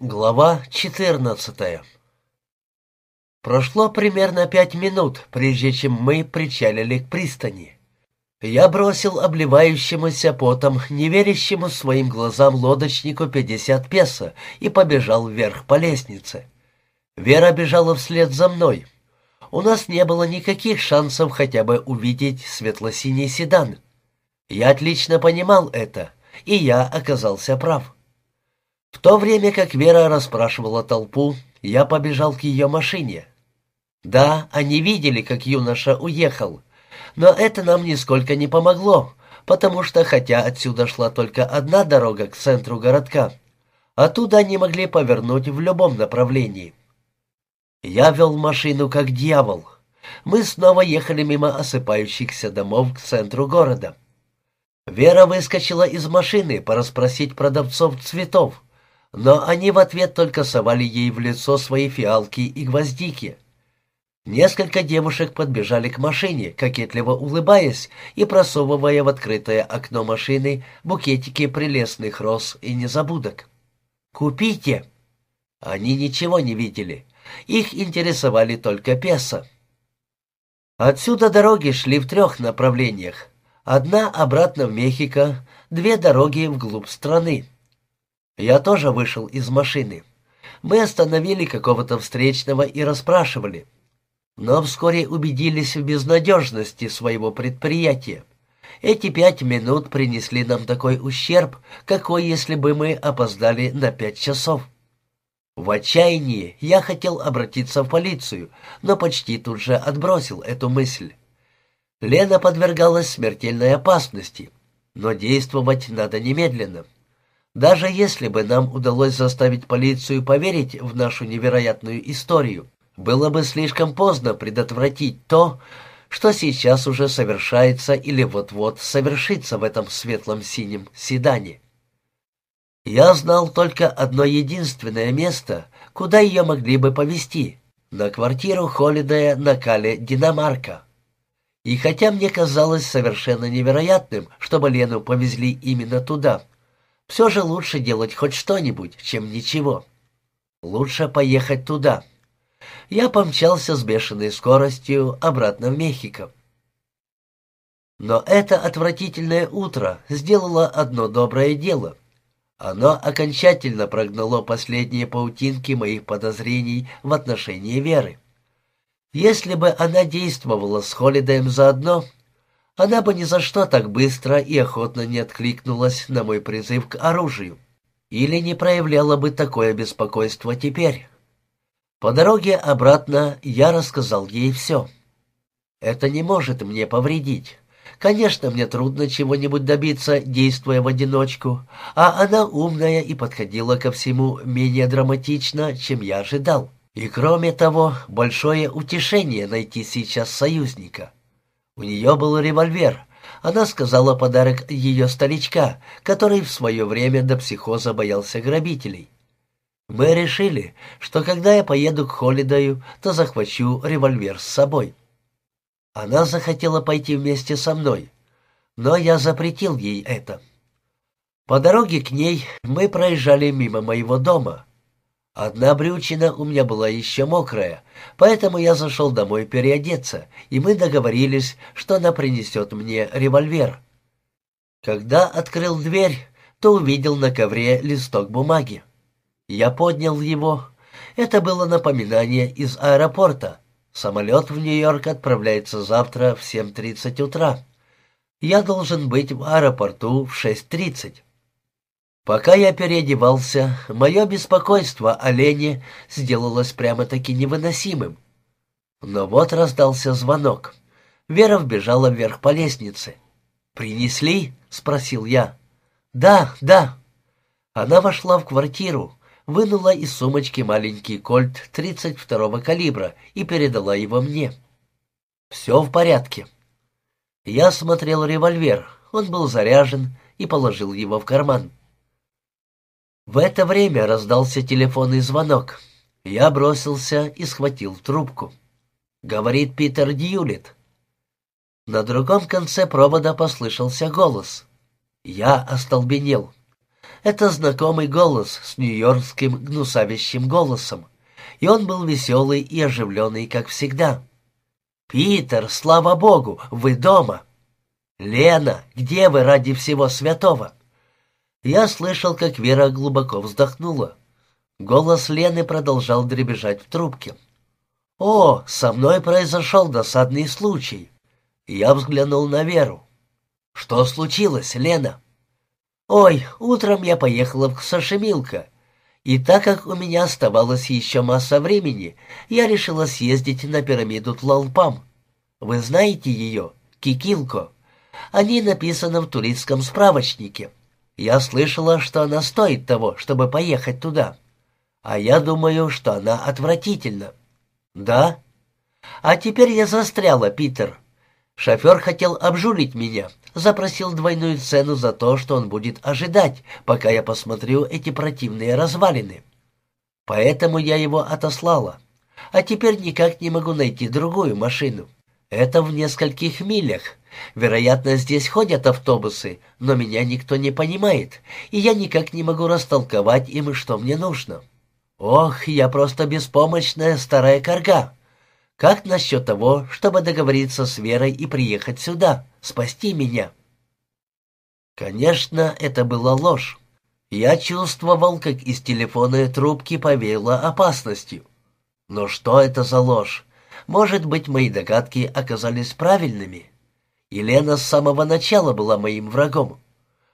Глава 14 Прошло примерно пять минут, прежде чем мы причалили к пристани. Я бросил обливающемуся потом, неверящему своим глазам лодочнику 50 песо и побежал вверх по лестнице. Вера бежала вслед за мной. У нас не было никаких шансов хотя бы увидеть светло-синий седан. Я отлично понимал это, и я оказался прав. В то время как Вера расспрашивала толпу, я побежал к ее машине. Да, они видели, как юноша уехал, но это нам нисколько не помогло, потому что, хотя отсюда шла только одна дорога к центру городка, оттуда они могли повернуть в любом направлении. Я вел машину как дьявол. Мы снова ехали мимо осыпающихся домов к центру города. Вера выскочила из машины порасспросить продавцов цветов, но они в ответ только совали ей в лицо свои фиалки и гвоздики. Несколько девушек подбежали к машине, кокетливо улыбаясь и просовывая в открытое окно машины букетики прелестных роз и незабудок. «Купите!» Они ничего не видели. Их интересовали только песо. Отсюда дороги шли в трех направлениях. Одна обратно в Мехико, две дороги вглубь страны. Я тоже вышел из машины. Мы остановили какого-то встречного и расспрашивали. Но вскоре убедились в безнадежности своего предприятия. Эти пять минут принесли нам такой ущерб, какой, если бы мы опоздали на пять часов. В отчаянии я хотел обратиться в полицию, но почти тут же отбросил эту мысль. Лена подвергалась смертельной опасности, но действовать надо немедленно. Даже если бы нам удалось заставить полицию поверить в нашу невероятную историю, было бы слишком поздно предотвратить то, что сейчас уже совершается или вот-вот совершится в этом светлом синем седане. Я знал только одно единственное место, куда ее могли бы повезти — на квартиру Холидея на Кале Динамарка. И хотя мне казалось совершенно невероятным, чтобы Лену повезли именно туда — все же лучше делать хоть что-нибудь, чем ничего. Лучше поехать туда. Я помчался с бешеной скоростью обратно в Мехико. Но это отвратительное утро сделало одно доброе дело. Оно окончательно прогнало последние паутинки моих подозрений в отношении Веры. Если бы она действовала с Холидеем заодно, она бы ни за что так быстро и охотно не откликнулась на мой призыв к оружию или не проявляла бы такое беспокойство теперь. По дороге обратно я рассказал ей все. Это не может мне повредить. Конечно, мне трудно чего-нибудь добиться, действуя в одиночку, а она умная и подходила ко всему менее драматично, чем я ожидал. И кроме того, большое утешение найти сейчас союзника. У нее был револьвер. Она сказала подарок ее старичка, который в свое время до психоза боялся грабителей. Мы решили, что когда я поеду к Холидаю, то захвачу револьвер с собой. Она захотела пойти вместе со мной, но я запретил ей это. По дороге к ней мы проезжали мимо моего дома. Одна брючина у меня была еще мокрая, поэтому я зашел домой переодеться, и мы договорились, что она принесет мне револьвер. Когда открыл дверь, то увидел на ковре листок бумаги. Я поднял его. Это было напоминание из аэропорта. Самолет в Нью-Йорк отправляется завтра в 7.30 утра. Я должен быть в аэропорту в 6.30. Пока я переодевался, мое беспокойство о Лене сделалось прямо-таки невыносимым. Но вот раздался звонок. Вера вбежала вверх по лестнице. «Принесли?» — спросил я. «Да, да». Она вошла в квартиру, вынула из сумочки маленький кольт 32-го калибра и передала его мне. «Все в порядке». Я смотрел револьвер, он был заряжен и положил его в карман. В это время раздался телефонный звонок. Я бросился и схватил трубку. Говорит Питер Дьюлит. На другом конце провода послышался голос. Я остолбенел. Это знакомый голос с нью-йоркским гнусавящим голосом. И он был веселый и оживленный, как всегда. «Питер, слава богу, вы дома!» «Лена, где вы ради всего святого?» Я слышал, как Вера глубоко вздохнула. Голос Лены продолжал дребезжать в трубке. «О, со мной произошел досадный случай!» Я взглянул на Веру. «Что случилось, Лена?» «Ой, утром я поехала в Сашемилка, и так как у меня оставалось еще масса времени, я решила съездить на пирамиду Тлалпам. Вы знаете ее? Кикилко. Они написаны в туристском справочнике. Я слышала, что она стоит того, чтобы поехать туда. А я думаю, что она отвратительна. Да? А теперь я застряла, Питер. Шофер хотел обжулить меня, запросил двойную цену за то, что он будет ожидать, пока я посмотрю эти противные развалины. Поэтому я его отослала. А теперь никак не могу найти другую машину. Это в нескольких милях. Вероятно, здесь ходят автобусы, но меня никто не понимает, и я никак не могу растолковать им, что мне нужно. Ох, я просто беспомощная старая корга. Как насчет того, чтобы договориться с Верой и приехать сюда, спасти меня?» Конечно, это была ложь. Я чувствовал, как из телефонной трубки повеяло опасностью. Но что это за ложь? Может быть, мои догадки оказались правильными? Елена с самого начала была моим врагом.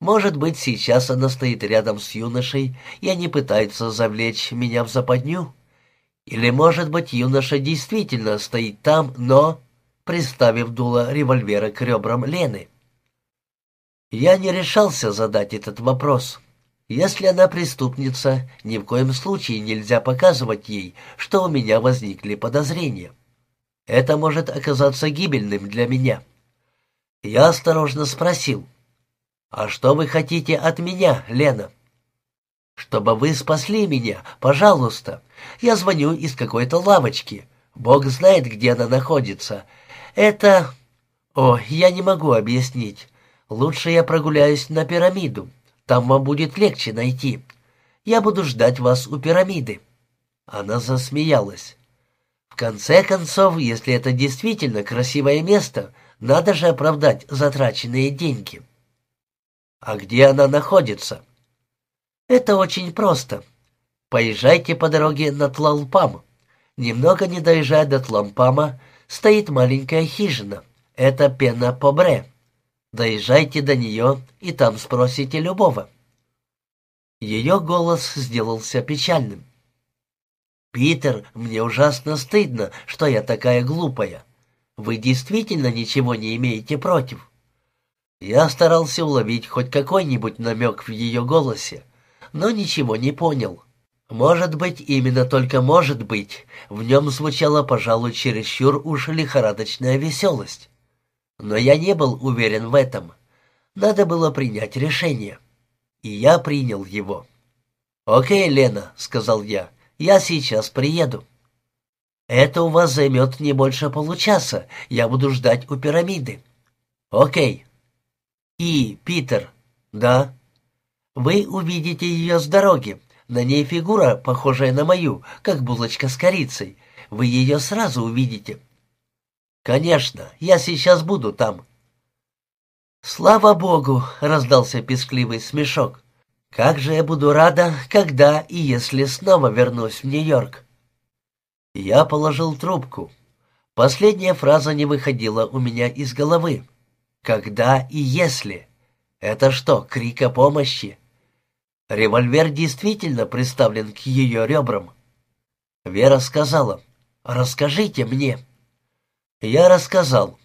Может быть, сейчас она стоит рядом с юношей, и они пытаются завлечь меня в западню? Или, может быть, юноша действительно стоит там, но...» приставив дуло револьвера к ребрам Лены. Я не решался задать этот вопрос. Если она преступница, ни в коем случае нельзя показывать ей, что у меня возникли подозрения. Это может оказаться гибельным для меня. Я осторожно спросил, «А что вы хотите от меня, Лена?» «Чтобы вы спасли меня, пожалуйста. Я звоню из какой-то лавочки. Бог знает, где она находится. Это... О, я не могу объяснить. Лучше я прогуляюсь на пирамиду. Там вам будет легче найти. Я буду ждать вас у пирамиды». Она засмеялась. «В конце концов, если это действительно красивое место, надо же оправдать затраченные деньги». «А где она находится?» «Это очень просто. Поезжайте по дороге на Тлалпам. Немного не доезжая до Тлампама, стоит маленькая хижина. Это пена Побре. Доезжайте до нее, и там спросите любого». Ее голос сделался печальным. «Питер, мне ужасно стыдно, что я такая глупая. Вы действительно ничего не имеете против?» Я старался уловить хоть какой-нибудь намек в ее голосе, но ничего не понял. Может быть, именно только может быть, в нем звучала, пожалуй, чересчур уж лихорадочная веселость. Но я не был уверен в этом. Надо было принять решение. И я принял его. «Окей, Лена», — сказал я, — «я сейчас приеду». «Это у вас займет не больше получаса. Я буду ждать у пирамиды». «Окей». «И, Питер». «Да». Вы увидите ее с дороги. На ней фигура, похожая на мою, как булочка с корицей. Вы ее сразу увидите. Конечно, я сейчас буду там. Слава богу, раздался пескливый смешок. Как же я буду рада, когда и если снова вернусь в Нью-Йорк. Я положил трубку. Последняя фраза не выходила у меня из головы. Когда и если? Это что, крик о помощи? Револьвер действительно приставлен к ее ребрам. Вера сказала, «Расскажите мне». Я рассказал.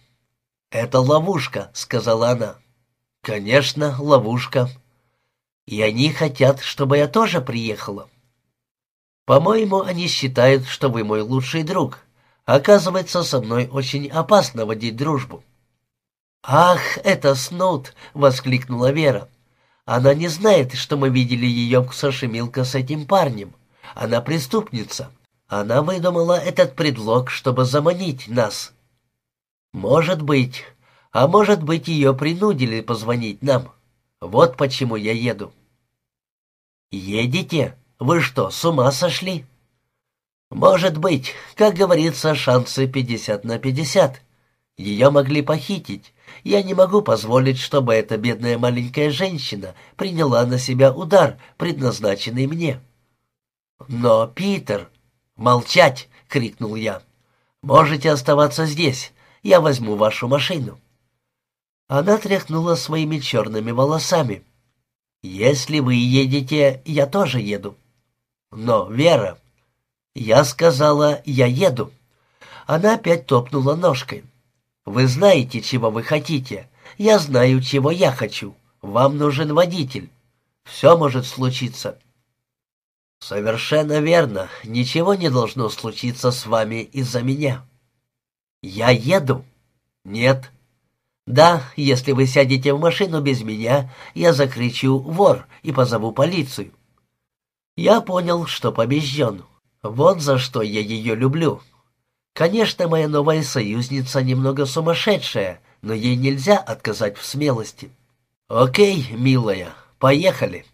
«Это ловушка», — сказала она. «Конечно, ловушка. И они хотят, чтобы я тоже приехала. По-моему, они считают, что вы мой лучший друг. Оказывается, со мной очень опасно водить дружбу». «Ах, это Снут!» — воскликнула Вера. Она не знает, что мы видели ее в Сашемилка с этим парнем. Она преступница. Она выдумала этот предлог, чтобы заманить нас. Может быть. А может быть, ее принудили позвонить нам. Вот почему я еду. «Едете? Вы что, с ума сошли?» «Может быть, как говорится, шансы пятьдесят на пятьдесят. Ее могли похитить. Я не могу позволить, чтобы эта бедная маленькая женщина приняла на себя удар, предназначенный мне». «Но, Питер...» «Молчать!» — крикнул я. «Можете оставаться здесь. Я возьму вашу машину». Она тряхнула своими черными волосами. «Если вы едете, я тоже еду». «Но, Вера...» Я сказала, я еду. Она опять топнула ножкой. «Вы знаете, чего вы хотите. Я знаю, чего я хочу. Вам нужен водитель. Все может случиться». «Совершенно верно. Ничего не должно случиться с вами из-за меня». «Я еду?» «Нет». «Да, если вы сядете в машину без меня, я закричу «вор» и позову полицию». Я понял, что побежден. Вот за что я ее люблю. Конечно, моя новая союзница немного сумасшедшая, но ей нельзя отказать в смелости. Окей, милая, поехали.